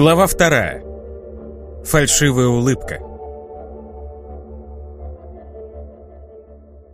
Глава вторая. Фальшивая улыбка.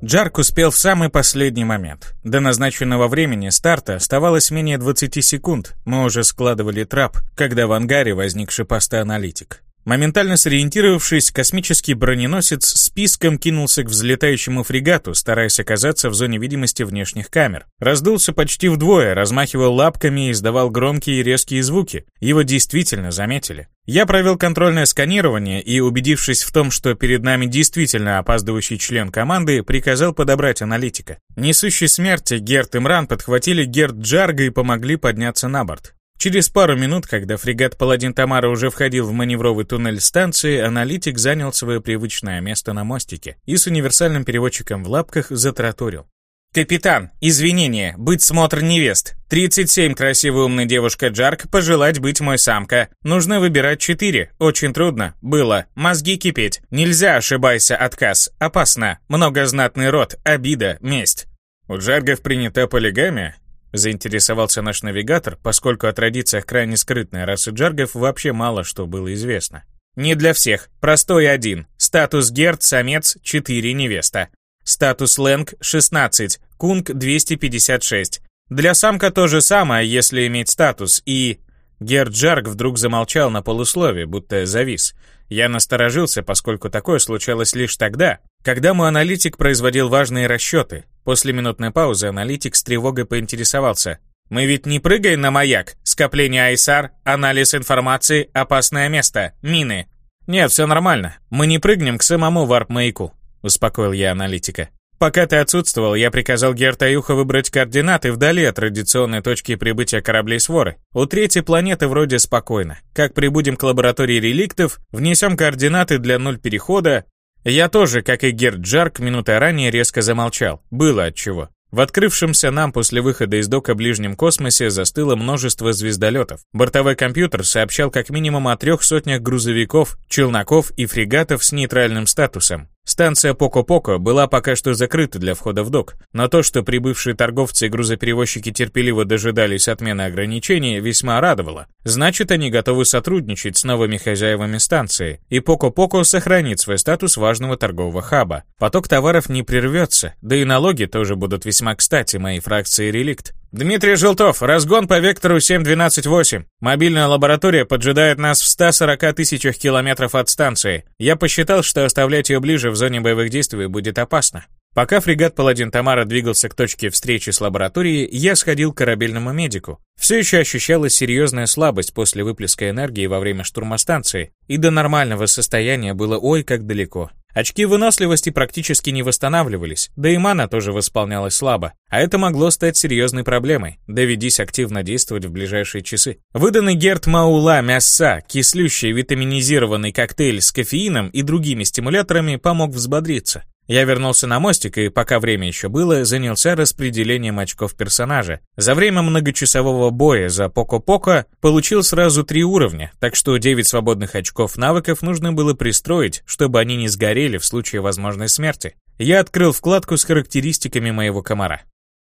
Джарк успел в самый последний момент. До назначенного времени старта оставалось менее 20 секунд. Мы уже складывали трап, когда в ангаре возник шипастый аналитик. Моментально сориентировавшись, космический броненосец списком кинулся к взлетающему фрегату, стараясь оказаться в зоне видимости внешних камер. Раздулся почти вдвое, размахивал лапками и издавал громкие и резкие звуки. Его действительно заметили. Я провел контрольное сканирование и, убедившись в том, что перед нами действительно опаздывающий член команды, приказал подобрать аналитика. Несущий смерти Герт и Мран подхватили Герт Джарга и помогли подняться на борт. Через пару минут, когда фрегат «Паладин Тамара» уже входил в маневровый туннель станции, аналитик занял свое привычное место на мостике и с универсальным переводчиком в лапках затраторил. «Капитан, извинения, быть смотр невест. 37 красивая умная девушка Джарк, пожелать быть мой самка. Нужно выбирать 4. Очень трудно. Было. Мозги кипеть. Нельзя, ошибайся, отказ. Опасно. Многознатный род. Обида. Месть». «У Джаргов принята полигамия?» Заинтересовался наш навигатор, поскольку о традициях крайне скрытной расы джаргов вообще мало что было известно. Не для всех. Простой один. Статус герд, самец, 4 невеста. Статус лэнг, 16. Кунг, 256. Для самка то же самое, если иметь статус, и... Герд Джарг вдруг замолчал на полуслове, будто завис. Я насторожился, поскольку такое случалось лишь тогда, когда мой аналитик производил важные расчеты. После минутной паузы аналитик с тревогой поинтересовался. «Мы ведь не прыгаем на маяк? Скопление Айсар, анализ информации, опасное место, мины». «Нет, все нормально. Мы не прыгнем к самому варп-маяку», — успокоил я аналитика. «Пока ты отсутствовал, я приказал Гертаюха выбрать координаты вдали от традиционной точки прибытия кораблей своры. У третьей планеты вроде спокойно. Как прибудем к лаборатории реликтов, внесем координаты для нуль перехода. Я тоже, как и Герд Джарк, минутой ранее резко замолчал. Было отчего. В открывшемся нам после выхода из дока ближнем космосе застыло множество звездолетов. Бортовой компьютер сообщал как минимум о трех сотнях грузовиков, челноков и фрегатов с нейтральным статусом. Станция Поко-Поко была пока что закрыта для входа в док, но то, что прибывшие торговцы и грузоперевозчики терпеливо дожидались отмены ограничений, весьма радовало. Значит, они готовы сотрудничать с новыми хозяевами станции, и Поко-Поко сохранит свой статус важного торгового хаба. Поток товаров не прервется, да и налоги тоже будут весьма кстати моей фракции «Реликт». «Дмитрий Желтов, разгон по вектору 7.12.8. Мобильная лаборатория поджидает нас в 140 тысячах километров от станции. Я посчитал, что оставлять ее ближе в зоне боевых действий будет опасно. Пока фрегат «Паладин Тамара» двигался к точке встречи с лабораторией, я сходил к корабельному медику. Все еще ощущалась серьезная слабость после выплеска энергии во время штурма станции, и до нормального состояния было ой как далеко. Очки выносливости практически не восстанавливались, да и мана тоже восполнялась слабо, а это могло стать серьезной проблемой, доведись активно действовать в ближайшие часы. Выданный Герт Маула Мяса, кислющий витаминизированный коктейль с кофеином и другими стимуляторами помог взбодриться. Я вернулся на мостик и, пока время еще было, занялся распределением очков персонажа. За время многочасового боя за Поко-Поко получил сразу три уровня, так что 9 свободных очков навыков нужно было пристроить, чтобы они не сгорели в случае возможной смерти. Я открыл вкладку с характеристиками моего комара.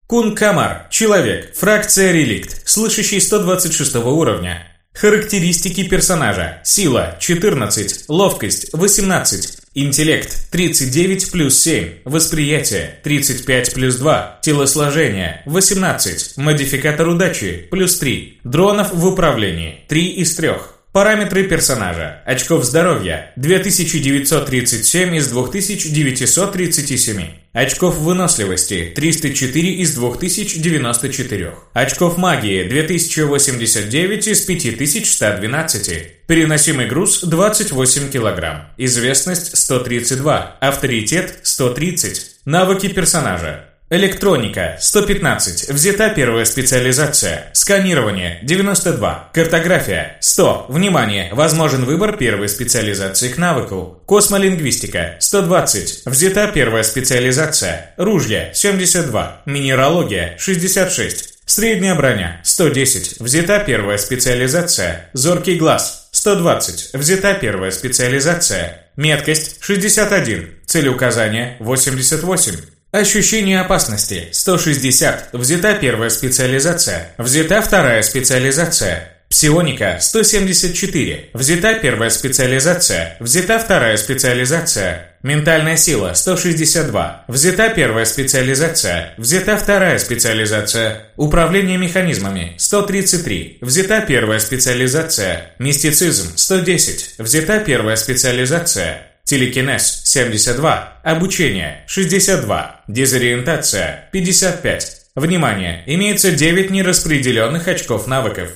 Кун Камар, человек, фракция реликт, слышащий 126 уровня. Характеристики персонажа. Сила 14, ловкость 18, интеллект 39 плюс 7, восприятие 35 плюс 2, телосложение 18, модификатор удачи плюс 3, дронов в управлении 3 из 3. Параметры персонажа. Очков здоровья 2937 из 2937. Очков выносливости 304 из 2094. Очков магии 2089 из 5112. Переносимый груз 28 кг. Известность 132. Авторитет 130. Навыки персонажа. Электроника – 115. Взята первая специализация. Сканирование – 92. Картография – 100. Внимание! Возможен выбор первой специализации к навыку. Космолингвистика – 120. Взята первая специализация. Ружья – 72. Минералогия – 66. Средняя броня – 110. Взята первая специализация. Зоркий глаз – 120. Взята первая специализация. Меткость – 61. Целеуказание – 88. Ощущение опасности – 160. Взята первая специализация. Взята вторая специализация. Псионика 174. Взята первая специализация. Взята вторая специализация. Ментальная сила 162. Взята первая специализация. Взята вторая специализация. Управление механизмами 133. Взята первая специализация. Мистицизм 110. Взята первая специализация. Телекинез 72. Обучение 62. Дезориентация 55. Внимание! Имеется 9 нераспределенных очков навыков.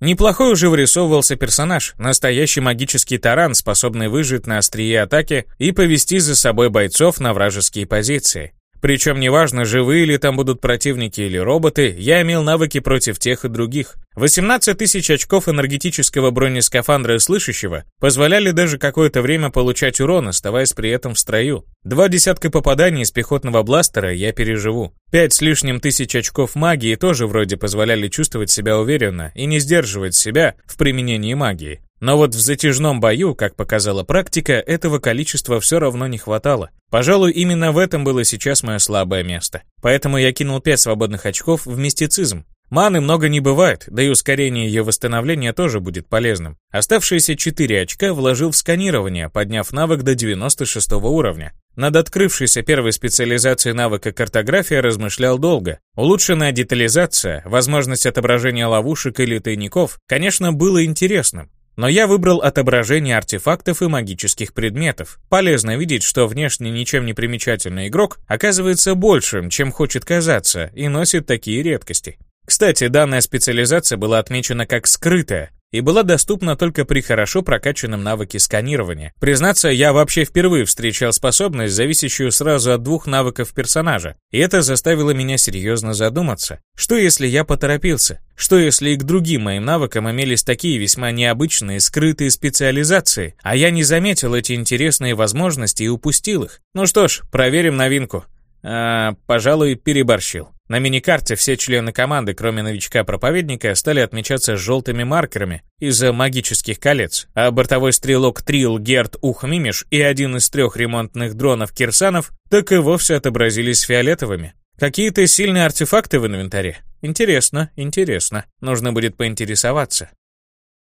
Неплохой уже вырисовывался персонаж, настоящий магический таран, способный выжить на острие атаки и повести за собой бойцов на вражеские позиции. Причем неважно, живые ли там будут противники или роботы, я имел навыки против тех и других. 18 тысяч очков энергетического бронескафандра и слышащего позволяли даже какое-то время получать урон, оставаясь при этом в строю. Два десятка попаданий из пехотного бластера я переживу. Пять с лишним тысяч очков магии тоже вроде позволяли чувствовать себя уверенно и не сдерживать себя в применении магии. Но вот в затяжном бою, как показала практика, этого количества все равно не хватало. Пожалуй, именно в этом было сейчас мое слабое место. Поэтому я кинул 5 свободных очков в мистицизм. Маны много не бывает, да и ускорение ее восстановления тоже будет полезным. Оставшиеся 4 очка вложил в сканирование, подняв навык до 96 уровня. Над открывшейся первой специализацией навыка картография размышлял долго. Улучшенная детализация, возможность отображения ловушек или тайников, конечно, было интересным. Но я выбрал отображение артефактов и магических предметов. Полезно видеть, что внешне ничем не примечательный игрок оказывается большим, чем хочет казаться, и носит такие редкости. Кстати, данная специализация была отмечена как скрытая, и была доступна только при хорошо прокачанном навыке сканирования. Признаться, я вообще впервые встречал способность, зависящую сразу от двух навыков персонажа, и это заставило меня серьезно задуматься. Что если я поторопился? Что если и к другим моим навыкам имелись такие весьма необычные скрытые специализации, а я не заметил эти интересные возможности и упустил их? Ну что ж, проверим новинку. А, пожалуй, переборщил. На миникарте все члены команды, кроме новичка-проповедника, стали отмечаться желтыми маркерами из-за магических колец, а бортовой стрелок Трил Герт Ухмимиш и один из трех ремонтных дронов Кирсанов так и вовсе отобразились фиолетовыми. Какие-то сильные артефакты в инвентаре? Интересно, интересно. Нужно будет поинтересоваться.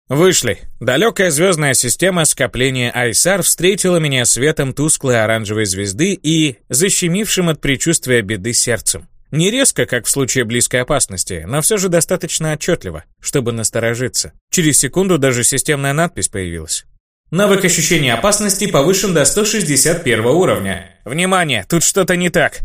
Вышли. Далекая звездная система скопления Айсар встретила меня светом тусклой оранжевой звезды и защемившим от предчувствия беды сердцем. Не резко, как в случае близкой опасности, но все же достаточно отчетливо, чтобы насторожиться. Через секунду даже системная надпись появилась. Навык ощущения опасности повышен до 161 уровня. Внимание, тут что-то не так.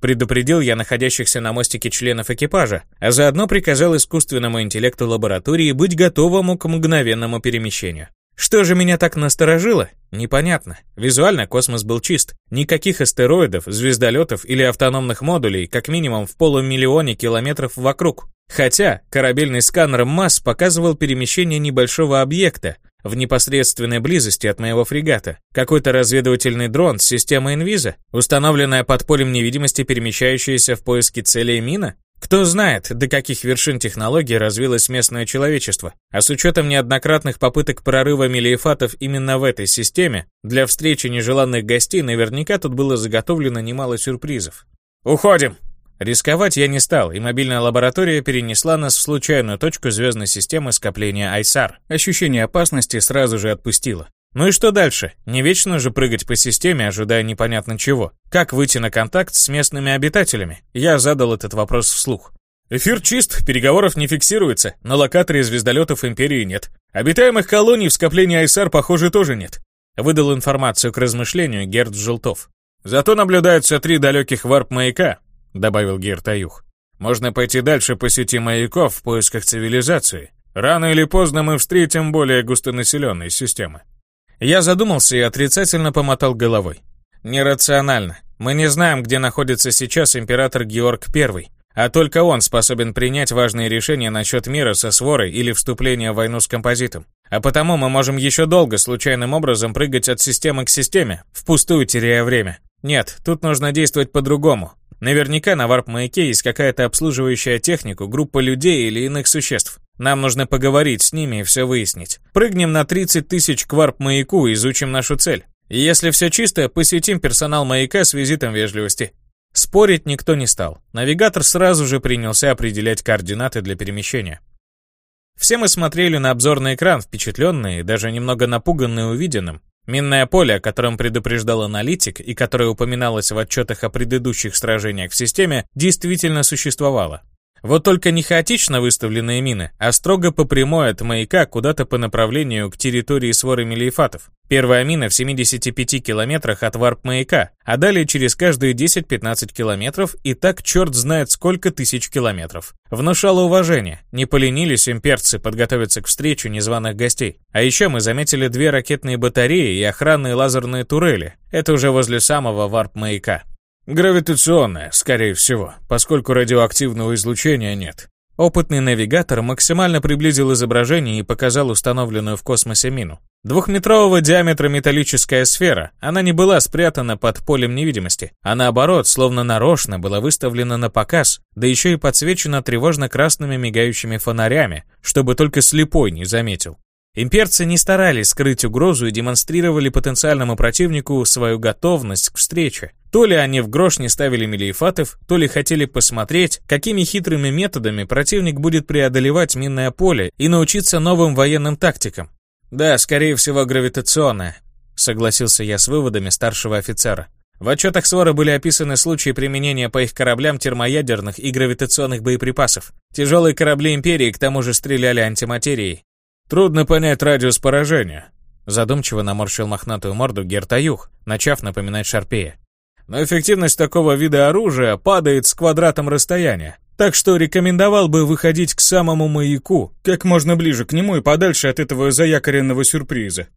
Предупредил я находящихся на мостике членов экипажа, а заодно приказал искусственному интеллекту лаборатории быть готовому к мгновенному перемещению. Что же меня так насторожило? Непонятно. Визуально космос был чист. Никаких астероидов, звездолетов или автономных модулей, как минимум в полумиллионе километров вокруг. Хотя корабельный сканер МАС показывал перемещение небольшого объекта, в непосредственной близости от моего фрегата. Какой-то разведывательный дрон с системой инвиза, установленная под полем невидимости, перемещающаяся в поиске целей мина? Кто знает, до каких вершин технологий развилось местное человечество. А с учетом неоднократных попыток прорыва мелиефатов именно в этой системе, для встречи нежеланных гостей наверняка тут было заготовлено немало сюрпризов. «Уходим!» Рисковать я не стал, и мобильная лаборатория перенесла нас в случайную точку звездной системы скопления Айсар. Ощущение опасности сразу же отпустило. Ну и что дальше? Не вечно же прыгать по системе, ожидая непонятно чего. Как выйти на контакт с местными обитателями? Я задал этот вопрос вслух. Эфир чист, переговоров не фиксируется, на локаторе звездолетов Империи нет. Обитаемых колоний в скоплении Айсар, похоже, тоже нет. Выдал информацию к размышлению Герд Желтов. Зато наблюдаются три далеких варп-маяка, добавил Гертаюх. Можно пойти дальше по сети маяков в поисках цивилизации. Рано или поздно мы встретим более густонаселенные системы. Я задумался и отрицательно помотал головой. Нерационально. Мы не знаем, где находится сейчас император Георг I, а только он способен принять важные решения насчет мира со сворой или вступления в войну с композитом. А потому мы можем еще долго случайным образом прыгать от системы к системе, впустую теряя время. Нет, тут нужно действовать по-другому. Наверняка на варп-маяке есть какая-то обслуживающая технику, группа людей или иных существ. Нам нужно поговорить с ними и все выяснить. Прыгнем на 30 тысяч к варп-маяку и изучим нашу цель. И если все чисто, посетим персонал маяка с визитом вежливости. Спорить никто не стал. Навигатор сразу же принялся определять координаты для перемещения. Все мы смотрели на обзорный экран, впечатленные, даже немного напуганные увиденным. Минное поле, о котором предупреждал аналитик и которое упоминалось в отчетах о предыдущих сражениях в системе, действительно существовало. Вот только не хаотично выставленные мины, а строго по прямой от маяка куда-то по направлению к территории своры мелиефатов. Первая мина в 75 километрах от варп-маяка, а далее через каждые 10-15 километров и так черт знает сколько тысяч километров. Внушало уважение. Не поленились имперцы подготовиться к встрече незваных гостей. А еще мы заметили две ракетные батареи и охранные лазерные турели. Это уже возле самого варп-маяка. Гравитационное, скорее всего, поскольку радиоактивного излучения нет. Опытный навигатор максимально приблизил изображение и показал установленную в космосе мину. Двухметрового диаметра металлическая сфера, она не была спрятана под полем невидимости, а наоборот, словно нарочно была выставлена на показ, да еще и подсвечена тревожно-красными мигающими фонарями, чтобы только слепой не заметил. Имперцы не старались скрыть угрозу и демонстрировали потенциальному противнику свою готовность к встрече. То ли они в грош не ставили мелиефатов, то ли хотели посмотреть, какими хитрыми методами противник будет преодолевать минное поле и научиться новым военным тактикам. «Да, скорее всего, гравитационное», — согласился я с выводами старшего офицера. В отчетах СВОРа были описаны случаи применения по их кораблям термоядерных и гравитационных боеприпасов. Тяжелые корабли Империи к тому же стреляли антиматерией. Трудно понять радиус поражения. Задумчиво наморщил мохнатую морду Гертаюх, начав напоминать Шарпея. Но эффективность такого вида оружия падает с квадратом расстояния. Так что рекомендовал бы выходить к самому маяку, как можно ближе к нему и подальше от этого заякоренного сюрприза.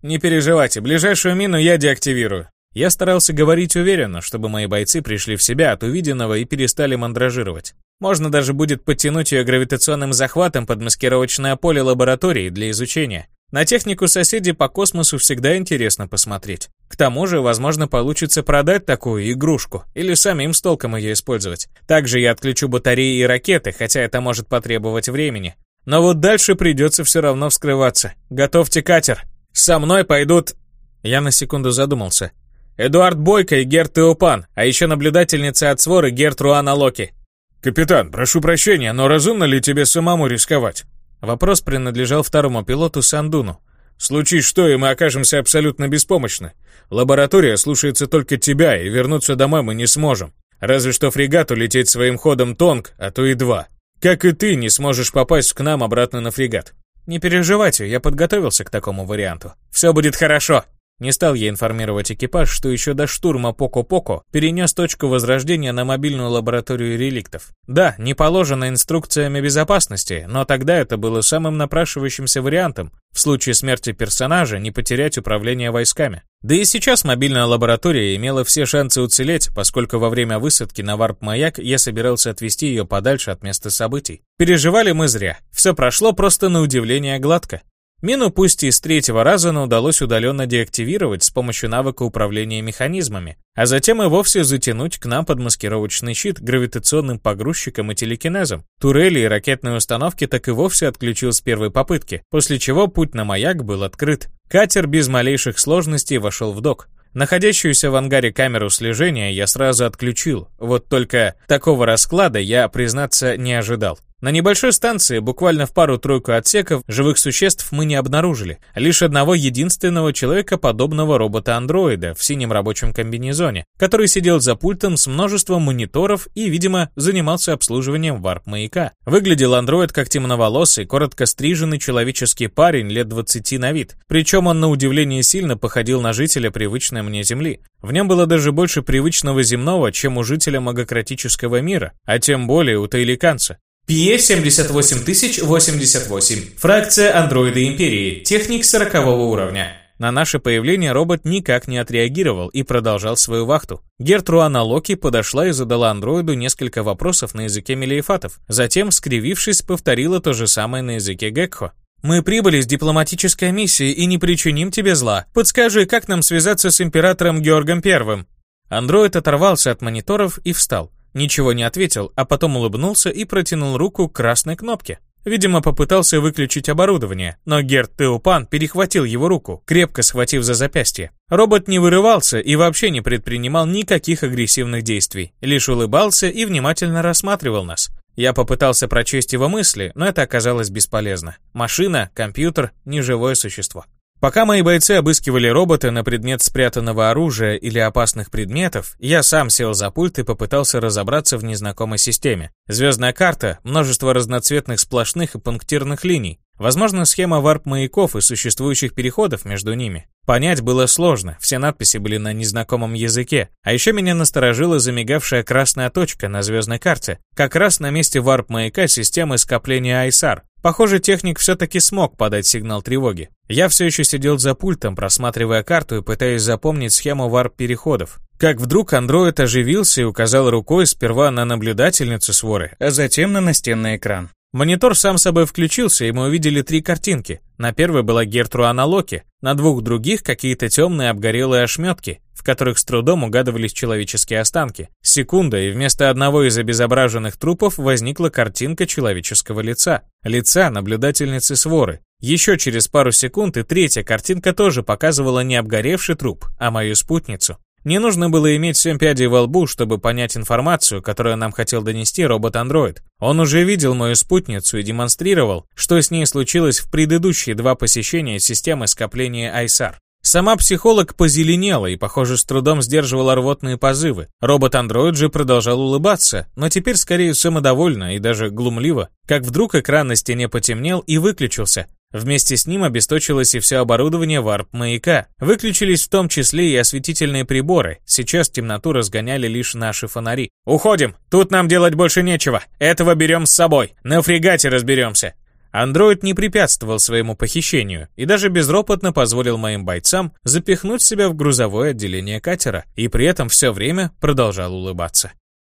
Не переживайте, ближайшую мину я деактивирую. Я старался говорить уверенно, чтобы мои бойцы пришли в себя от увиденного и перестали мандражировать. Можно даже будет подтянуть ее гравитационным захватом под маскировочное поле лаборатории для изучения. На технику соседей по космосу всегда интересно посмотреть. К тому же, возможно, получится продать такую игрушку или самим с толком ее использовать. Также я отключу батареи и ракеты, хотя это может потребовать времени. Но вот дальше придется все равно вскрываться. Готовьте катер. Со мной пойдут... Я на секунду задумался. Эдуард Бойко и Герт Теопан, а еще наблюдательница от своры Герт Руана Локи. «Капитан, прошу прощения, но разумно ли тебе самому рисковать?» Вопрос принадлежал второму пилоту Сандуну. «Случись что, и мы окажемся абсолютно беспомощны. Лаборатория слушается только тебя, и вернуться домой мы не сможем. Разве что фрегат улететь своим ходом Тонг, а то и два. Как и ты не сможешь попасть к нам обратно на фрегат». «Не переживайте, я подготовился к такому варианту. Все будет хорошо», не стал я информировать экипаж, что еще до штурма Поко-Поко перенес точку возрождения на мобильную лабораторию реликтов. Да, не положено инструкциями безопасности, но тогда это было самым напрашивающимся вариантом, в случае смерти персонажа не потерять управление войсками. Да и сейчас мобильная лаборатория имела все шансы уцелеть, поскольку во время высадки на варп-маяк я собирался отвести ее подальше от места событий. Переживали мы зря. Все прошло просто на удивление гладко. Мину пусть и с третьего раза, но удалось удаленно деактивировать с помощью навыка управления механизмами, а затем и вовсе затянуть к нам под маскировочный щит гравитационным погрузчиком и телекинезом. Турели и ракетные установки так и вовсе отключил с первой попытки, после чего путь на маяк был открыт. Катер без малейших сложностей вошел в док. Находящуюся в ангаре камеру слежения я сразу отключил, вот только такого расклада я, признаться, не ожидал. На небольшой станции, буквально в пару-тройку отсеков, живых существ мы не обнаружили. Лишь одного единственного человека подобного робота-андроида в синем рабочем комбинезоне, который сидел за пультом с множеством мониторов и, видимо, занимался обслуживанием варп-маяка. Выглядел андроид как темноволосый, коротко стриженный человеческий парень лет 20 на вид. Причем он на удивление сильно походил на жителя привычной мне Земли. В нем было даже больше привычного земного, чем у жителя магократического мира, а тем более у таиликанца. PE-78088. Фракция андроида Империи. Техник 40 уровня. На наше появление робот никак не отреагировал и продолжал свою вахту. Гертруана Локи подошла и задала андроиду несколько вопросов на языке мелиефатов. Затем, скривившись, повторила то же самое на языке Гекхо. «Мы прибыли с дипломатической миссией и не причиним тебе зла. Подскажи, как нам связаться с императором Георгом Первым?» Андроид оторвался от мониторов и встал. Ничего не ответил, а потом улыбнулся и протянул руку к красной кнопке. Видимо, попытался выключить оборудование, но Герт Теупан перехватил его руку, крепко схватив за запястье. Робот не вырывался и вообще не предпринимал никаких агрессивных действий, лишь улыбался и внимательно рассматривал нас. Я попытался прочесть его мысли, но это оказалось бесполезно. Машина, компьютер, неживое существо. Пока мои бойцы обыскивали робота на предмет спрятанного оружия или опасных предметов, я сам сел за пульт и попытался разобраться в незнакомой системе. Звездная карта, множество разноцветных сплошных и пунктирных линий, возможно, схема варп-маяков и существующих переходов между ними. Понять было сложно, все надписи были на незнакомом языке, а еще меня насторожила замигавшая красная точка на звездной карте, как раз на месте варп-маяка системы скопления Айсар, Похоже, техник все-таки смог подать сигнал тревоги. Я все еще сидел за пультом, просматривая карту и пытаясь запомнить схему варп-переходов. Как вдруг андроид оживился и указал рукой сперва на наблюдательницу своры, а затем на настенный экран. Монитор сам собой включился, и мы увидели три картинки. На первой была Гертруана Локи, на двух других какие-то темные обгорелые ошметки, в которых с трудом угадывались человеческие останки. Секунда, и вместо одного из обезображенных трупов возникла картинка человеческого лица. Лица наблюдательницы своры. Еще через пару секунд и третья картинка тоже показывала не обгоревший труп, а мою спутницу. Не нужно было иметь семь пядей во лбу, чтобы понять информацию, которую нам хотел донести робот-андроид. Он уже видел мою спутницу и демонстрировал, что с ней случилось в предыдущие два посещения системы скопления Айсар. Сама психолог позеленела и, похоже, с трудом сдерживала рвотные позывы. Робот-андроид же продолжал улыбаться, но теперь скорее самодовольно и даже глумливо. Как вдруг экран на стене потемнел и выключился, Вместе с ним обесточилось и все оборудование варп-маяка. Выключились в том числе и осветительные приборы. Сейчас темноту разгоняли лишь наши фонари. «Уходим! Тут нам делать больше нечего. Этого берем с собой. На фрегате разберемся». Андроид не препятствовал своему похищению и даже безропотно позволил моим бойцам запихнуть себя в грузовое отделение катера и при этом все время продолжал улыбаться.